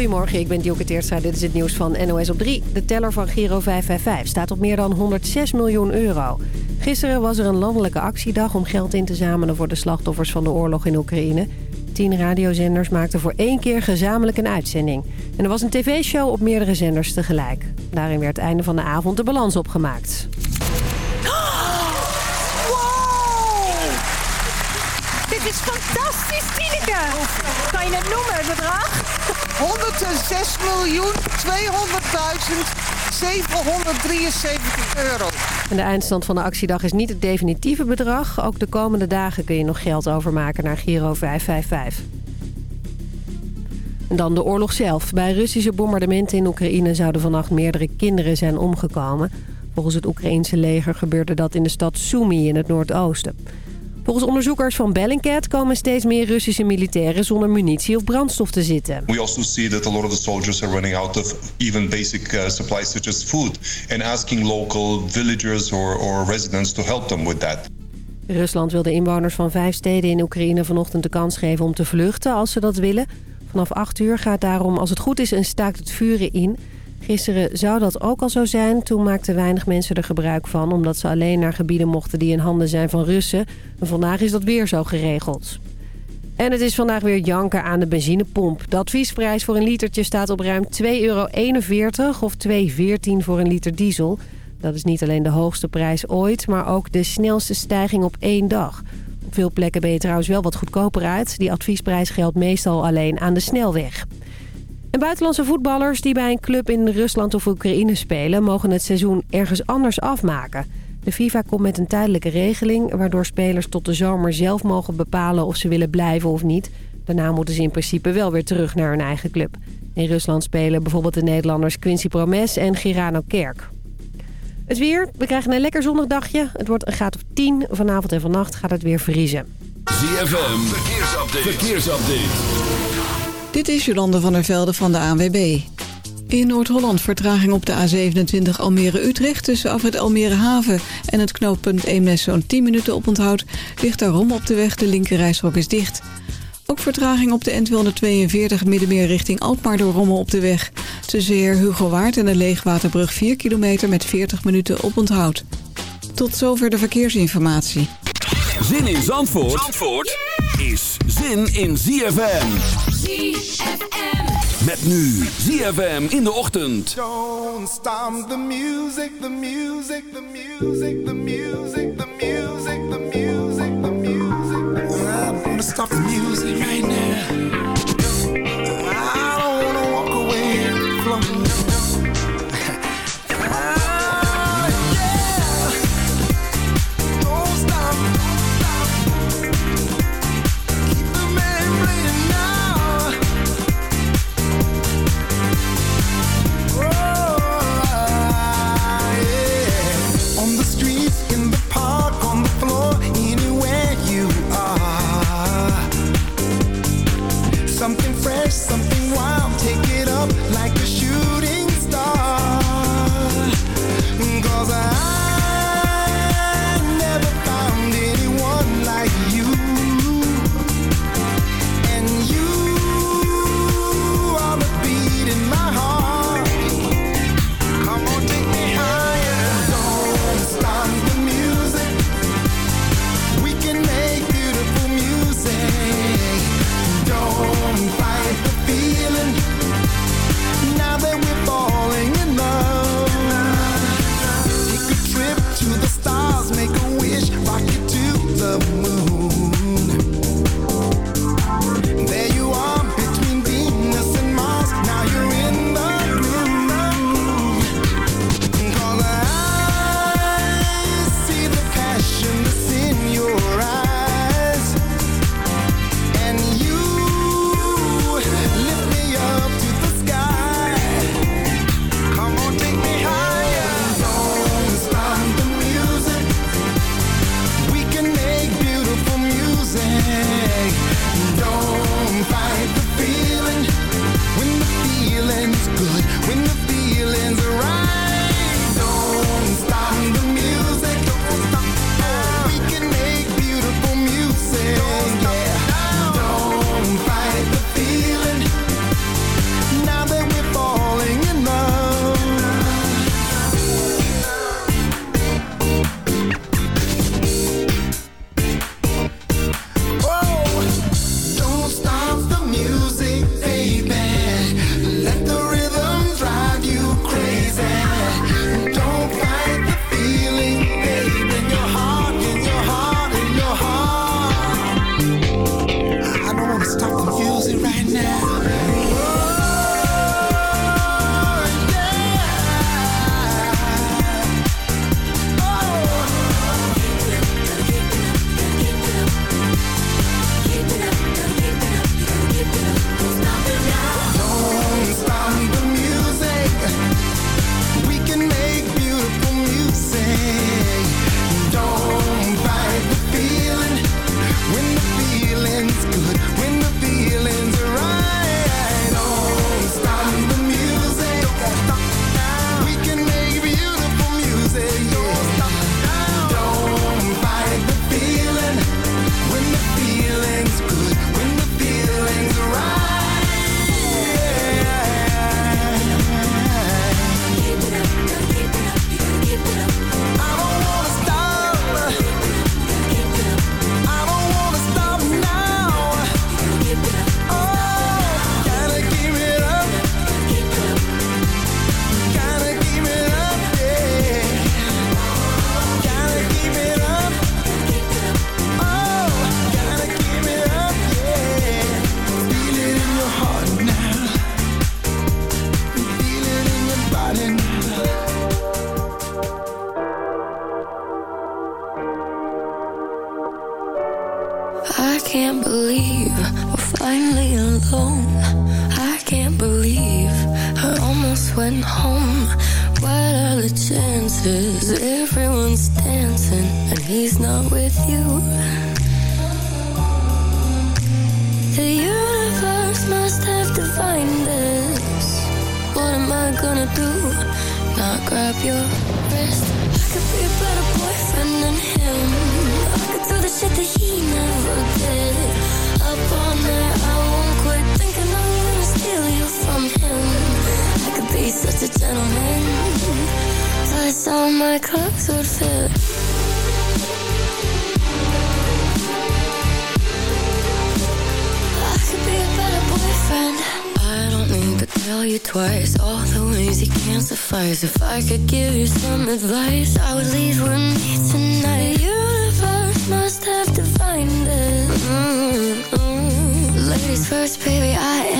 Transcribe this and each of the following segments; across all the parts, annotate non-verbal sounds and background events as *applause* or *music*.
Goedemorgen, ik ben Dielke Teertstra. Dit is het nieuws van NOS op 3. De teller van Giro 555 staat op meer dan 106 miljoen euro. Gisteren was er een landelijke actiedag om geld in te zamelen... voor de slachtoffers van de oorlog in Oekraïne. Tien radiozenders maakten voor één keer gezamenlijk een uitzending. En er was een tv-show op meerdere zenders tegelijk. Daarin werd einde van de avond de balans opgemaakt. *gasps* Dit is fantastisch, Tineke! Kan je het noemen, het bedrag? 106 miljoen 200.773 euro. En de eindstand van de actiedag is niet het definitieve bedrag. Ook de komende dagen kun je nog geld overmaken naar Giro 555. En dan de oorlog zelf. Bij Russische bombardementen in Oekraïne zouden vannacht meerdere kinderen zijn omgekomen. Volgens het Oekraïense leger gebeurde dat in de stad Sumy in het noordoosten. Volgens onderzoekers van Bellingcat komen steeds meer Russische militairen zonder munitie of brandstof te zitten. We also see that a lot of the soldiers are running out of even basic uh, supplies such as food and asking local villagers or, or residents to help them with that. Rusland wil de inwoners van vijf steden in Oekraïne vanochtend de kans geven om te vluchten als ze dat willen. Vanaf 8 uur gaat daarom, als het goed is, een staakt het vuren in. Gisteren zou dat ook al zo zijn. Toen maakten weinig mensen er gebruik van... omdat ze alleen naar gebieden mochten die in handen zijn van Russen. En vandaag is dat weer zo geregeld. En het is vandaag weer janken aan de benzinepomp. De adviesprijs voor een litertje staat op ruim 2,41 euro of 2,14 voor een liter diesel. Dat is niet alleen de hoogste prijs ooit, maar ook de snelste stijging op één dag. Op veel plekken ben je trouwens wel wat goedkoper uit. Die adviesprijs geldt meestal alleen aan de snelweg. En buitenlandse voetballers die bij een club in Rusland of Oekraïne spelen... mogen het seizoen ergens anders afmaken. De FIFA komt met een tijdelijke regeling... waardoor spelers tot de zomer zelf mogen bepalen of ze willen blijven of niet. Daarna moeten ze in principe wel weer terug naar hun eigen club. In Rusland spelen bijvoorbeeld de Nederlanders Quincy Promes en Girano Kerk. Het weer, we krijgen een lekker zonnig dagje. Het wordt een graad of 10. Vanavond en vannacht gaat het weer vriezen. ZFM, verkeersupdate. verkeersupdate. Dit is Jolande van der Velde van de ANWB. In Noord-Holland vertraging op de A27 Almere-Utrecht... tussen afrit Almere Haven en het knooppunt Eemnes zo'n 10 minuten op onthoud... ligt daarom op de weg, de linkerrijstrook is dicht. Ook vertraging op de N242 Middenmeer richting Alkmaar door Rommel op de weg. Tussen Heer Hugo Waard en de Leegwaterbrug 4 kilometer met 40 minuten op onthoud. Tot zover de verkeersinformatie. Zin in Zandvoort, Zandvoort is zin in ZFM. ZFM. Met nu ZFM in de ochtend. Don't stop the music, the music, the music, the music, the music, the music, the music. I'm gonna stop the music right now. Zandvoort en de Michael Surfer. Tell you twice, all the ways you can't suffice If I could give you some advice I would leave with me tonight The universe must have defined this mm -hmm. Ladies first, baby, I am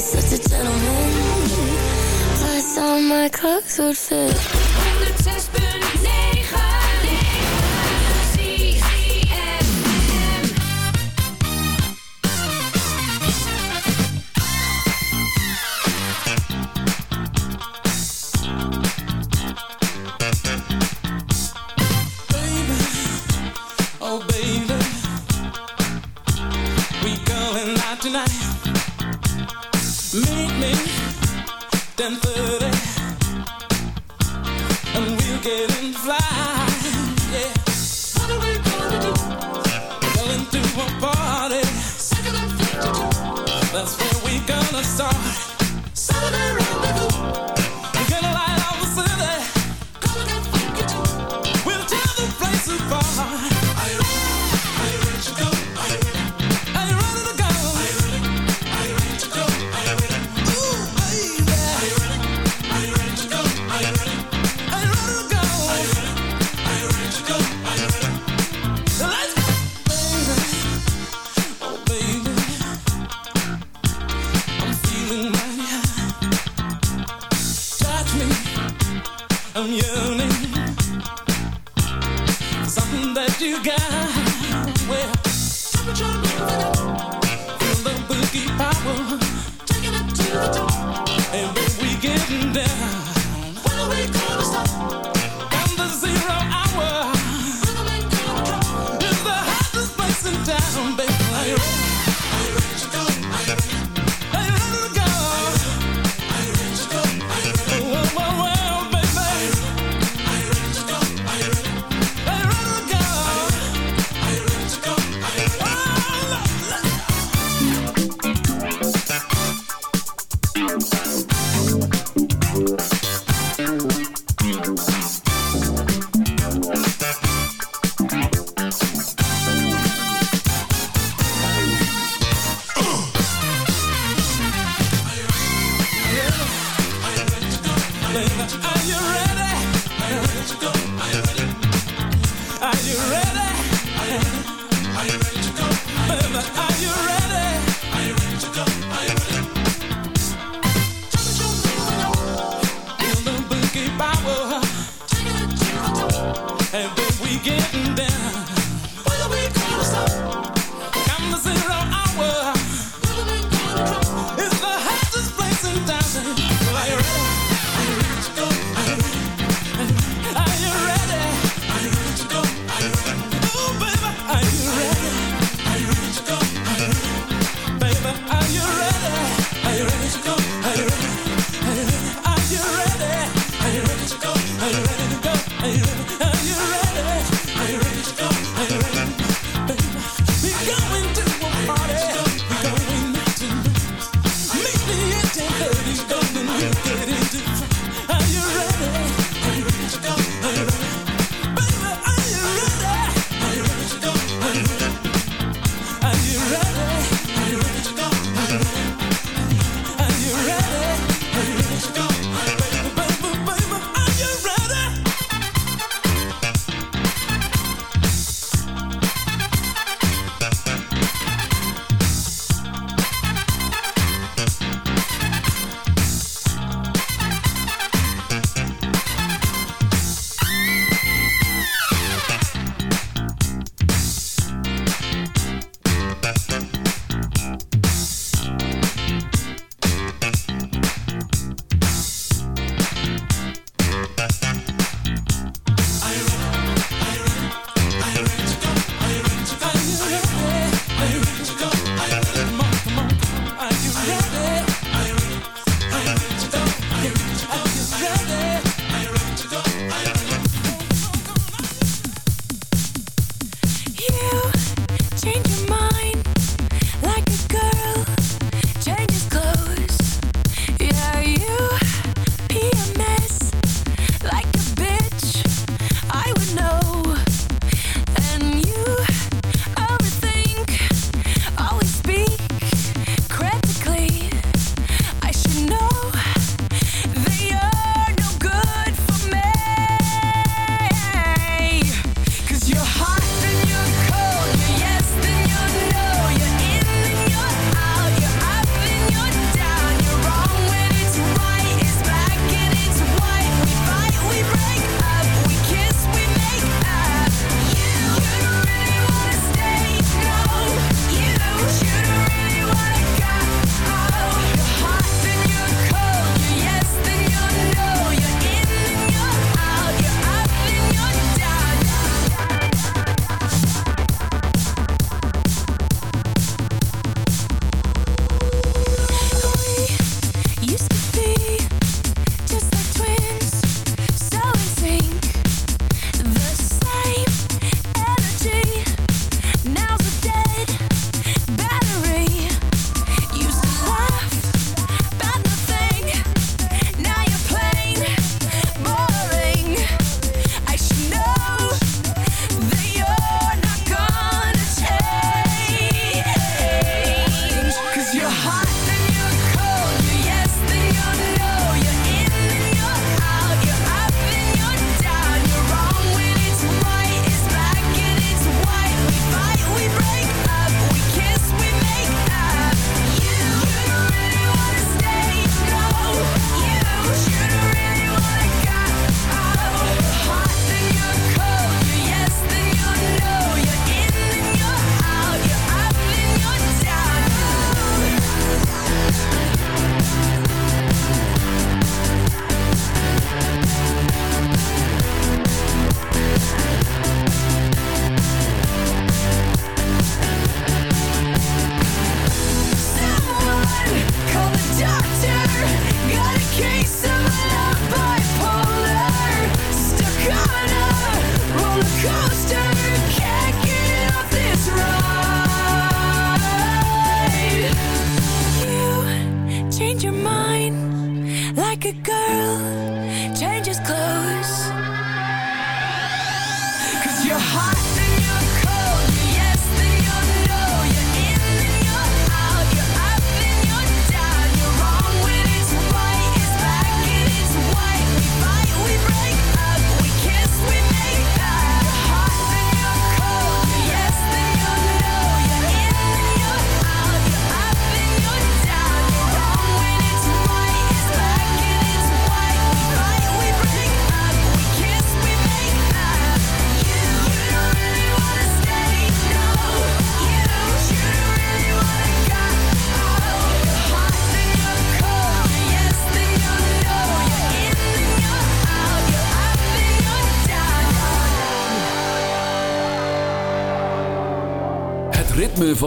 Ik such a gentleman. I saw my clothes would fit.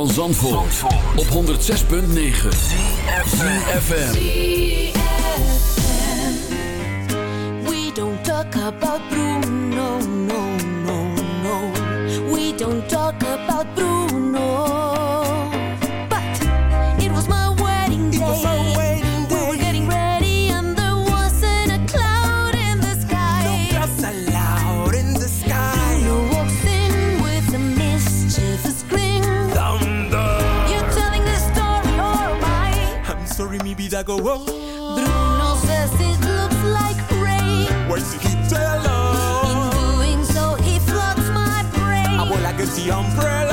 van Zandvoort, Zandvoort. op 106.9 ZFM We don't talk about Bruno, no, no, no. We don't talk about Go, oh. Bruno says it looks like rain. Where's the heat alone? In doing so, he floods my brain. I would like it's the umbrella.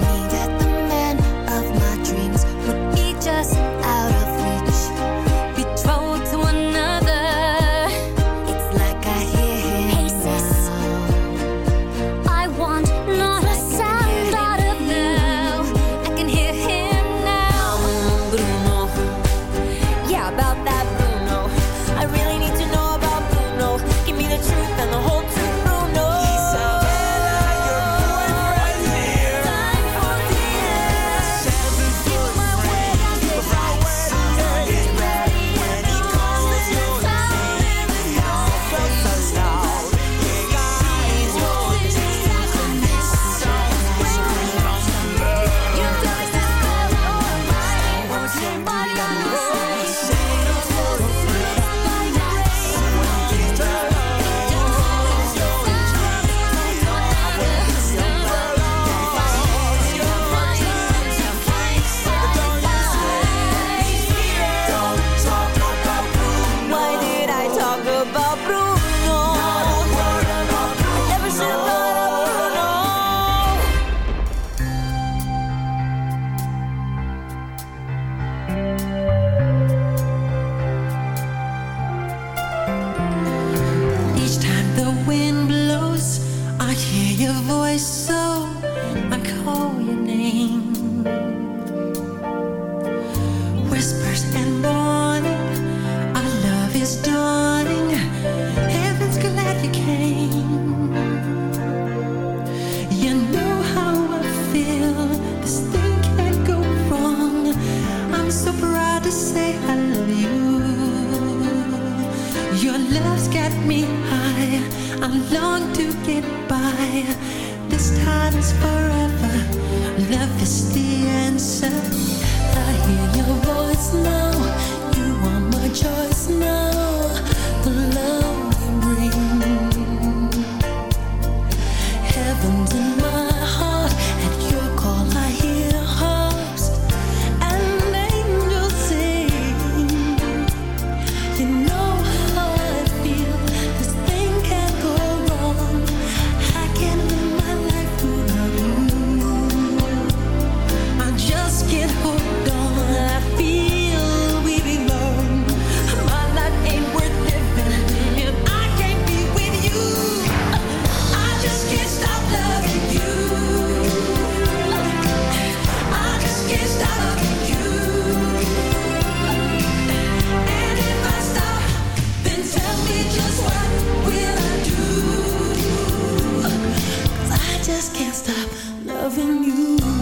stop loving you.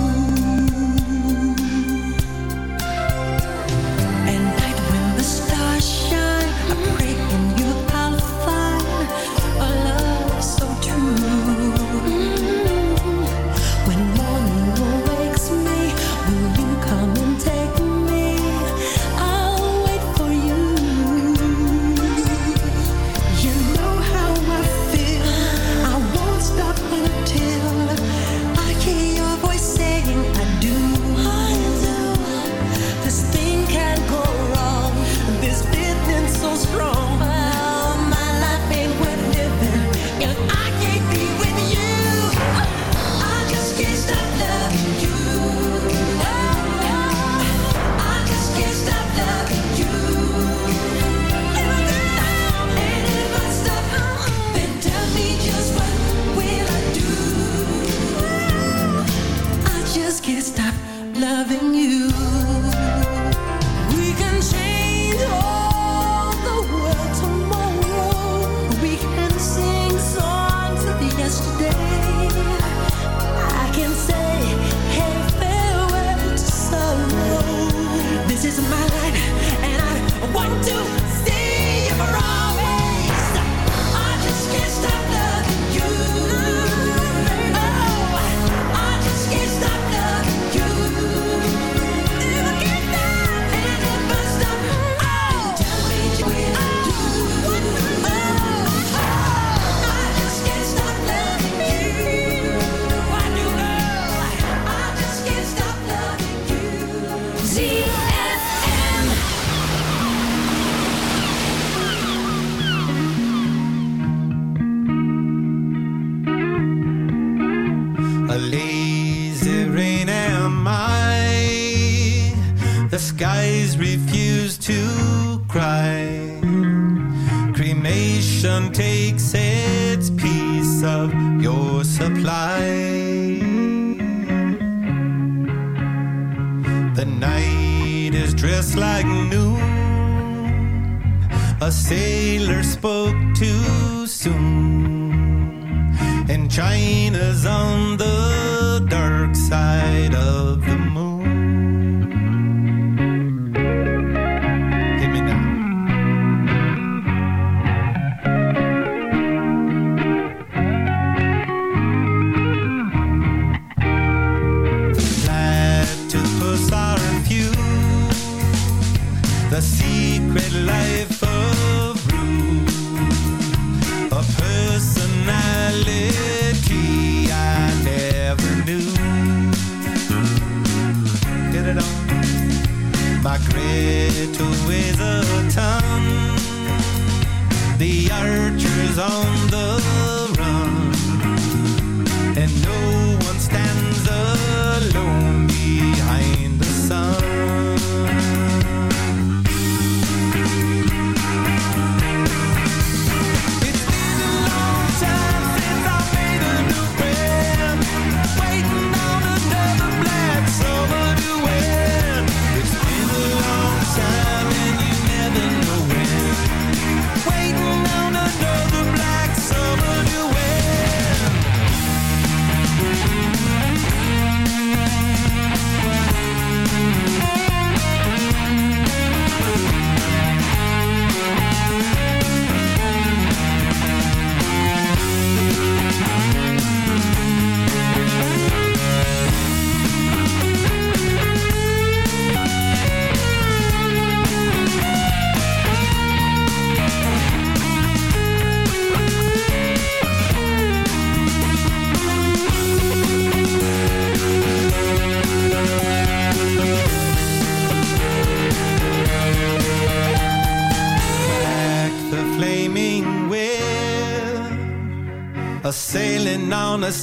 sailor spoke too soon, and China's on the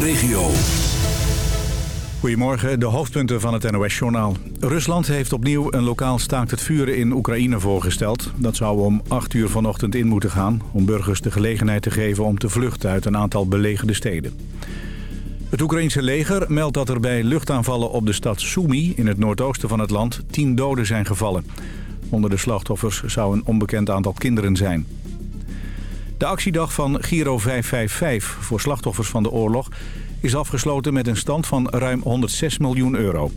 Regio. Goedemorgen, de hoofdpunten van het NOS-journaal. Rusland heeft opnieuw een lokaal staakt het vuren in Oekraïne voorgesteld. Dat zou om 8 uur vanochtend in moeten gaan... om burgers de gelegenheid te geven om te vluchten uit een aantal belegerde steden. Het Oekraïense leger meldt dat er bij luchtaanvallen op de stad Sumy... in het noordoosten van het land 10 doden zijn gevallen. Onder de slachtoffers zou een onbekend aantal kinderen zijn. De actiedag van Giro 555 voor slachtoffers van de oorlog is afgesloten met een stand van ruim 106 miljoen euro.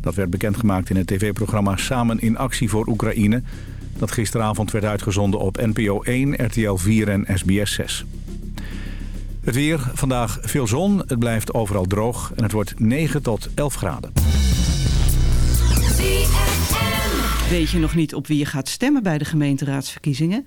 Dat werd bekendgemaakt in het tv-programma Samen in Actie voor Oekraïne... dat gisteravond werd uitgezonden op NPO 1, RTL 4 en SBS 6. Het weer, vandaag veel zon, het blijft overal droog en het wordt 9 tot 11 graden. Weet je nog niet op wie je gaat stemmen bij de gemeenteraadsverkiezingen?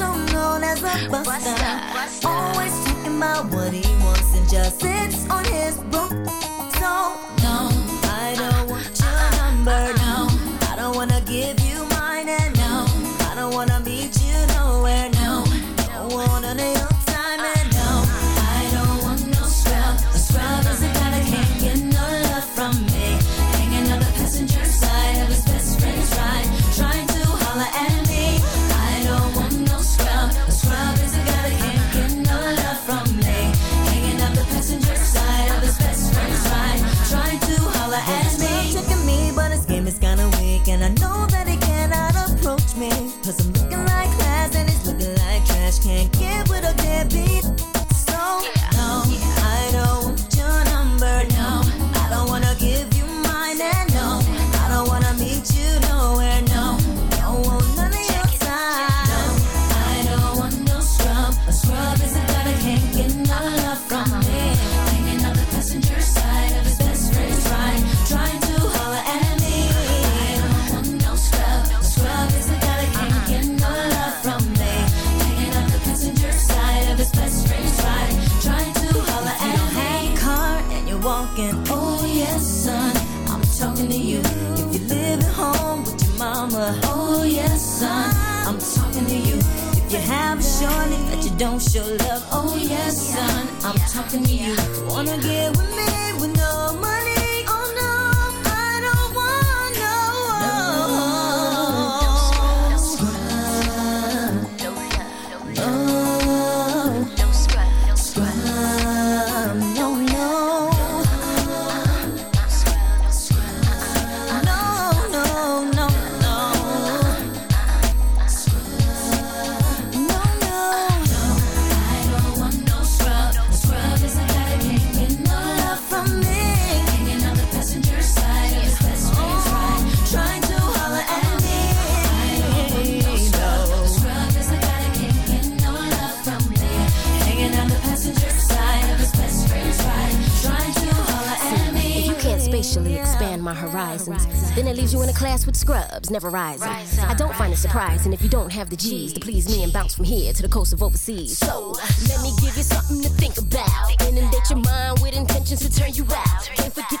Also known as a buster. Always talking about what he wants and just sits on his broom. Class with scrubs, never rising. I don't find it surprising if you don't have the G's to please me and bounce from here to the coast of overseas. So, let me give you something to think about. Inundate your mind with intentions to turn you out. Don't forget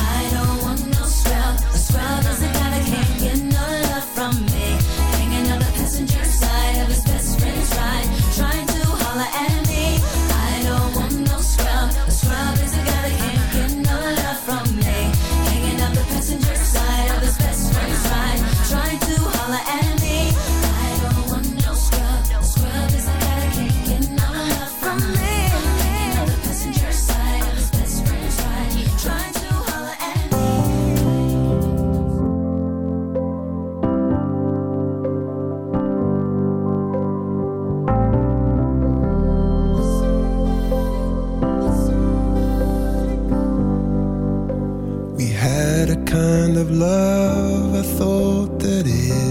scrub. A scrub is a guy that can't get no love from me. Kind of love, I thought that it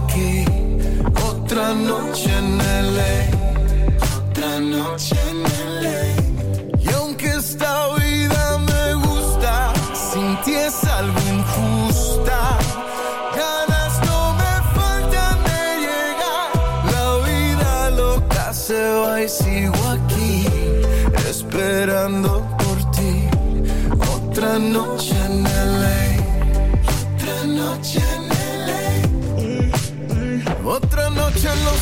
otra noche en LA,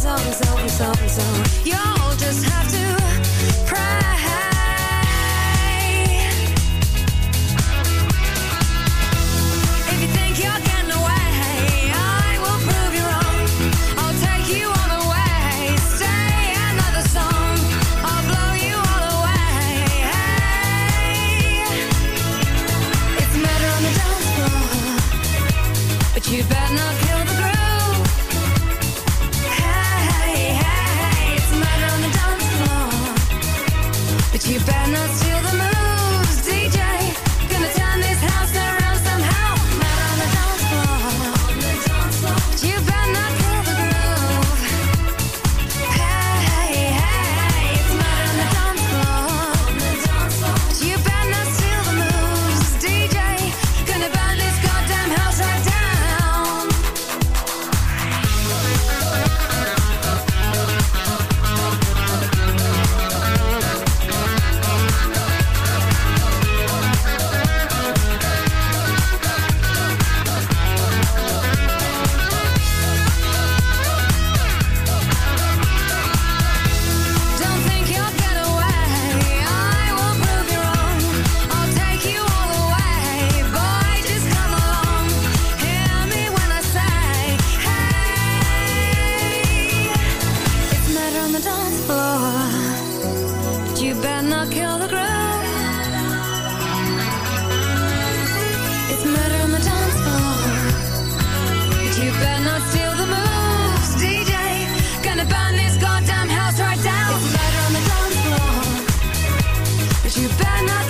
songs You better not